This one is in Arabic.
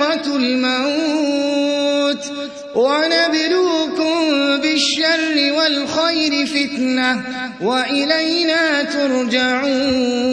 سَاكِرَةُ الْمَوْتِ وَنَبْلُوكُم بِالشَّرِّ وَالْخَيْرِ فِتْنَةً وَإِلَيْنَا تُرْجَعُونَ